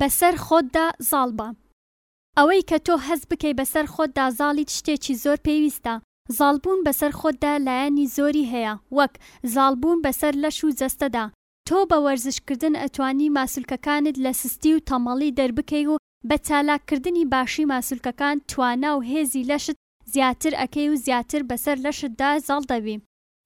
بەسەر خۆتدا زاڵ بە. ئەوەی کە تۆ هەست بکەی بەسەر خۆتدا زاڵیت شتێکی زۆر پێویستە، زاڵبوون بەسەر خۆتدا لایەنی زۆری هەیە وەک، زاڵبوون بەسەر لەش و جەستەدا، تۆ بە وەرزشکردن ئەتوانی ماسولکەکانت لە سستی و تەمەڵی دەربکەی و بە چالاککردنی باشی ماسولکەکان توانا و هێزی لەشت زیاتر ئەکەی و زیاتر بەسەر لەشتدا زاڵ دەبی.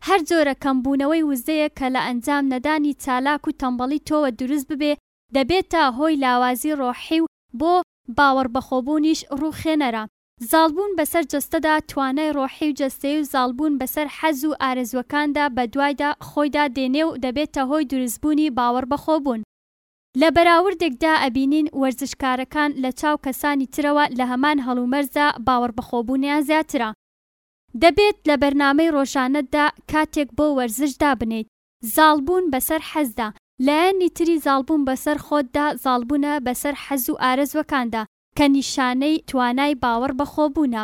هەر جۆرە کەمبوونەوەی وزەیەک کە لە ئەنجام نەدانی چالاک و تەمبەڵی تۆوە دروست ببێ دەبێتە هۆی لاوازی ڕۆحی و بۆ باوەڕبەخۆبوونیش ڕووخێنەرە. زاڵبوون بەسەر جەستەدا توانای ڕۆحی و جەستەیی و زاڵبوون بەسەر حەز و ئارەزووەکاندا بەدوایدا خۆیدا دێنێ و دەبێتە هۆی دروستبوونی باوەڕبەخۆبوون. لە بەراوردێکدا ئەبینین وەرزشکارەکان لە چاو کەسانی ترەوە لە هەمان هەڵومەرجدا باوەڕبەخۆبوونیان زیاترە. دەبێت لە بەرنامەی ڕۆژانەتدا کاتێک بۆ وەرزش دابنێیت. زاڵبوون بەسەر حەزدا، لایەنی تری زاڵبوون بەسەر خۆتدا زاڵبوونە بەسەر حەز و ئارەزووەکاندا، کە نیشانەی توانای باوەڕ بەخۆبوونە.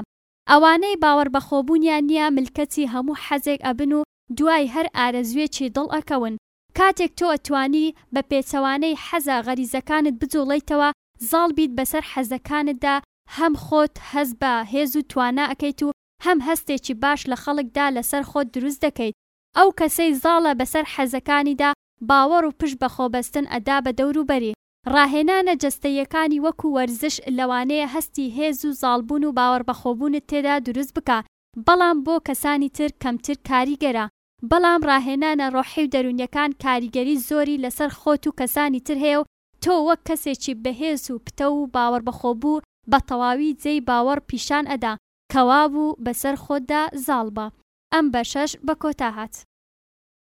ئەوانەی باوەڕ بە خۆبوونیان نییە ملکەچی هەموو حەزێک ئەبن و دوای هەر ئارەزوویەکی دڵ ئەکەون. کاتێک تۆ توانی بە پێچەوانەی حەزە غەریزەکانت بجوڵێیتەوە زاڵ بیت بەسەر حەزەکانتدا هەم خۆت هەست بە هێز و توانا ئەکەیت و هەم هەستێکی باش لە خەڵکدا لەسەر خۆت دروست دەکەیت ئەو کەسەی زاڵە بەسەر حەزەکانیدا باوەڕ و پشت بە خۆبەستن ئەدا بە دەوروبەری ڕاهێنانە جەستەییەکانی وەکو وەرزش لەوانەیە هەستی هێز و زاڵبوون و باوەڕبەخۆبوونت تێدا دروست بکا بەڵام بۆ کەسانی تر کەمتر کاریگەرە. بەڵام ڕاهێنانە ڕۆحی و دەروونیەکان کاریگەری زۆری لەسەر خۆت و کەسانی تر هەیە و تۆ وەک کەسێکی بەهێز و پتەو و باوەڕبەخۆبوو بەتەواوی جێی باوەڕ پیشان ئەدا کەوابوو بەسەر خۆتدا زاڵبە ئەم بەشەش بەکۆتا هات.